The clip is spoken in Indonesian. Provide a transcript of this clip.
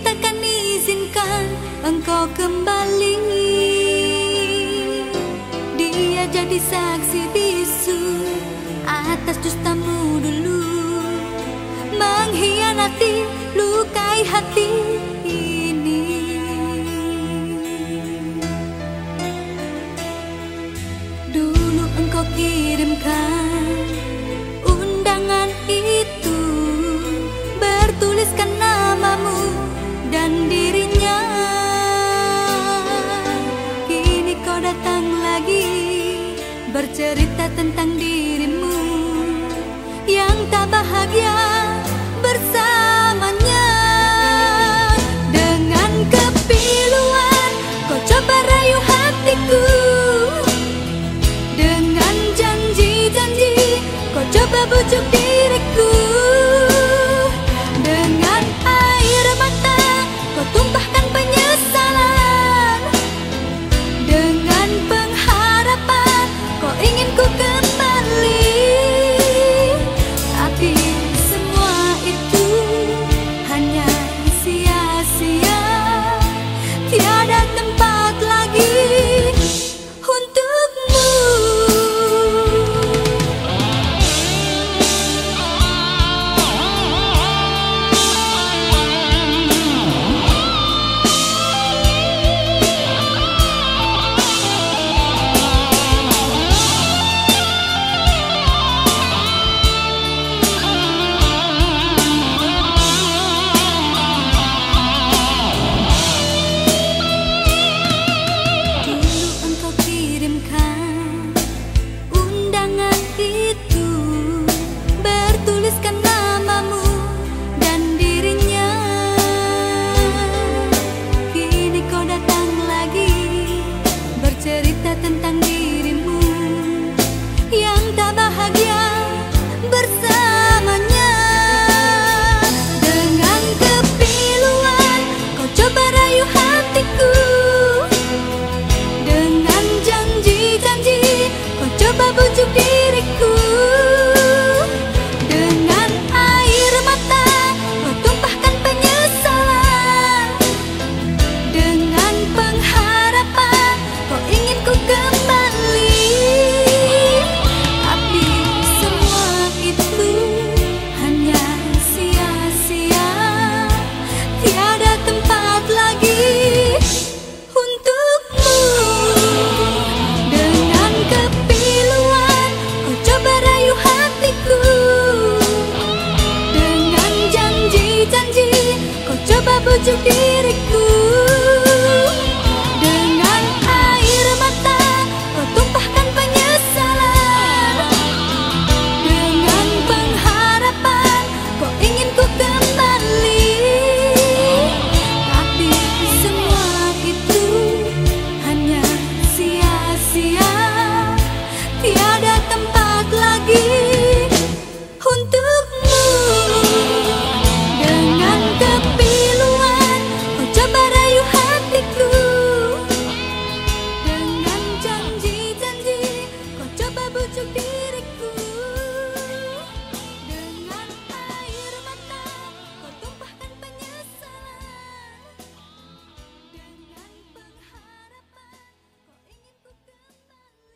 takkan izinkan engkau kembali. Dia jadi saksi bisu atas dustamu dulu. Menghianati lukai hati ini. Dulu engkau kirimkan tentang dirimu yang tak bahagia bersamanya. Dengan kepiluan kau coba rayu hatiku. Dengan janji-janji kau coba bujuk Izinkan undangan itu You.